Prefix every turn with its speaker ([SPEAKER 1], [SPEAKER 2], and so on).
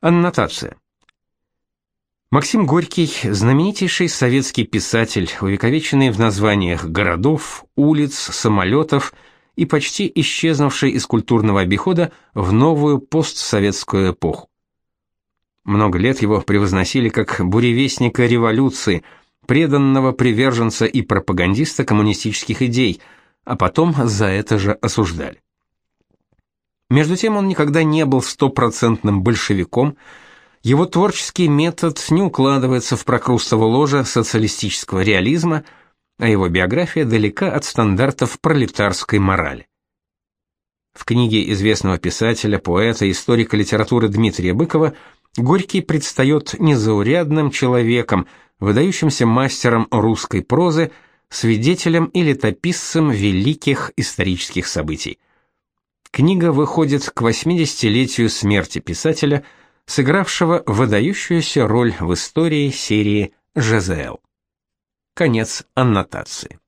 [SPEAKER 1] Аннотация. Максим Горький знаменитейший советский писатель, увековеченный в названиях городов, улиц, самолетов и почти исчезнувший из культурного обихода в новую постсоветскую эпоху. Много лет его превозносили как буревестника революции, преданного приверженца и пропагандиста коммунистических идей, а потом за это же осуждали. Между тем он никогда не был стопроцентным большевиком, его творческий метод не укладывается в прокрустово ложе социалистического реализма, а его биография далека от стандартов пролетарской морали. В книге известного писателя, поэта, историка литературы Дмитрия Быкова Горький предстает незаурядным человеком, выдающимся мастером русской прозы, свидетелем и летописцем великих исторических событий. Книга выходит к 80-летию смерти писателя, сыгравшего выдающуюся роль в истории серии ЖЗЛ. Конец аннотации.